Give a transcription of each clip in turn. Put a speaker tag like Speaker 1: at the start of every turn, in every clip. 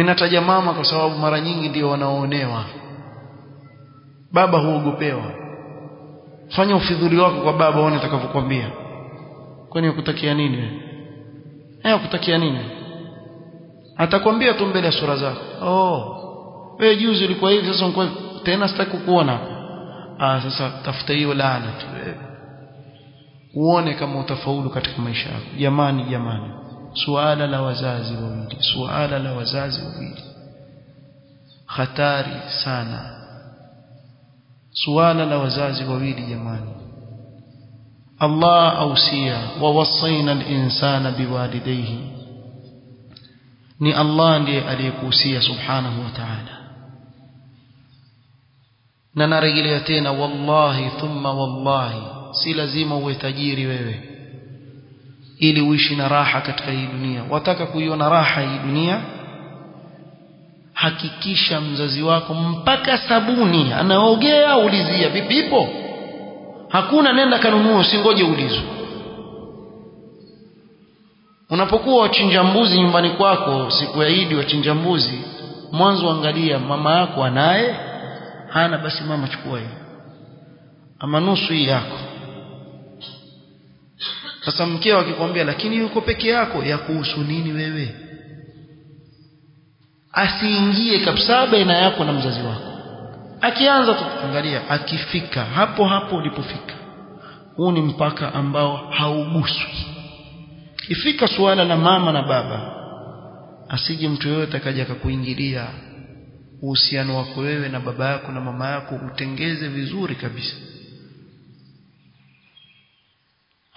Speaker 1: ninataja mama kwa sababu mara nyingi ndio wanaoonewa. Baba huogopewa. Fanya ufidhuli wako kwa baba uone atakavyokuambia. Kwani ukutakia nini eh ukutakia nini? Atakwambia tu mbele ya sura zako. Oh wewe juzi ulikuwa hivi sasa unakuwa tena sitaki kukuona. Ah sasa tafuta hiyo laana tu uone kama utafaulu katika maisha yako. Jamani jamani suala la wazazi wawili suala la wazazi wawili hatari sana suala la wazazi wawili jamani Allah ausia wa wasaina al-insana biwalidayhi ni Allah ndiye aliyekuhusia subhanahu wa ta'ala na narejelea tena wallahi thumma wallahi si lazima uwe tajiri wewe ili uishi na raha katika hii dunia. Wataka kuiona raha hii dunia? Hakikisha mzazi wako mpaka sabuni anaogea ulizia. Vipi ipo? Hakuna nenda kanunua usingoje ulizwe unapokuwa wachinja mbuzi nyumbani kwako siku ya Idi wachinja mbuzi mwanzo angalia mama yako anaye hana basi mama chukua hiyo ama nusu hii yako sasa mkeo akikwambia lakini yuko peke yako ya kuhusu nini wewe? Asiingie kabisa baina yako na mzazi wako. Akianza kuangalia akifika hapo hapo ulipofika. Huu ni mpaka ambao hauguswi. Ifika suala la mama na baba asije mtu yoyote akaja akakuingilia. Uhusiano wako wewe na baba yako na mama yako utengeze vizuri kabisa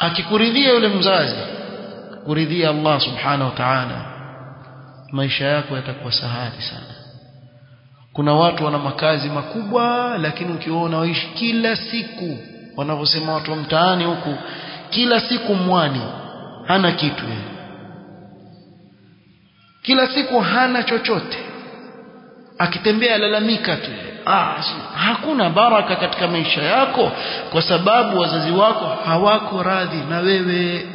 Speaker 1: akikuridhia yule mzazi kuridhia Allah subhanahu wa ta'ala maisha yako yatakuwa sahali sana. Kuna watu wana makazi makubwa lakini ukiona waishi kila siku wanavyosema watu wa mtaani huku kila siku mwani hana kitu yeye. Kila siku hana chochote akitembea lalamika tu ah, hakuna baraka katika maisha yako kwa sababu wazazi wako hawako radhi na wewe.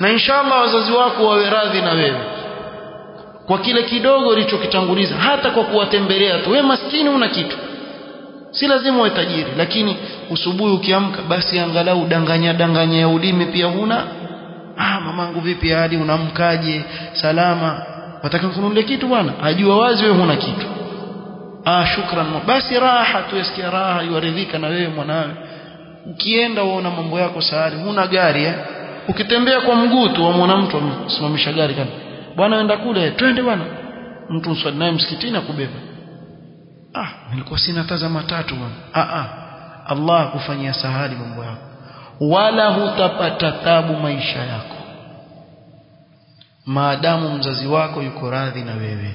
Speaker 1: Na inshallah wazazi wako wawe radhi na wewe. Kwa kile kidogo ulichokitanguliza hata kwa kuwatembelea tu. Wewe maskini una kitu. Si lazima uwe tajiri lakini usubuhi ukiamka basi angalau danganya danganya ya ulimi pia huna. Ah mamangu vipi hadi unamkaje? Salama wataka kununulia kitu bwana. Ajua wazi wewe huna kitu. Ah shukran. Basi raha tu yasikia raha yuaridhika na wewe mwanawe. Ukienda uona mambo yako sahari huna gari eh? Ukitembea kwa mguu tu wamwona mtu amesimamisha gari kana bwana enda kule twende bwana. Mtu mswali naye msikitini akubeba. Ah nilikuwa sina tazama tatu bwana. Ah ah. Allah kufanyia sahali mambo yako. Wala hutapata tabu maisha yako maadamu mzazi wako yuko radhi na wewe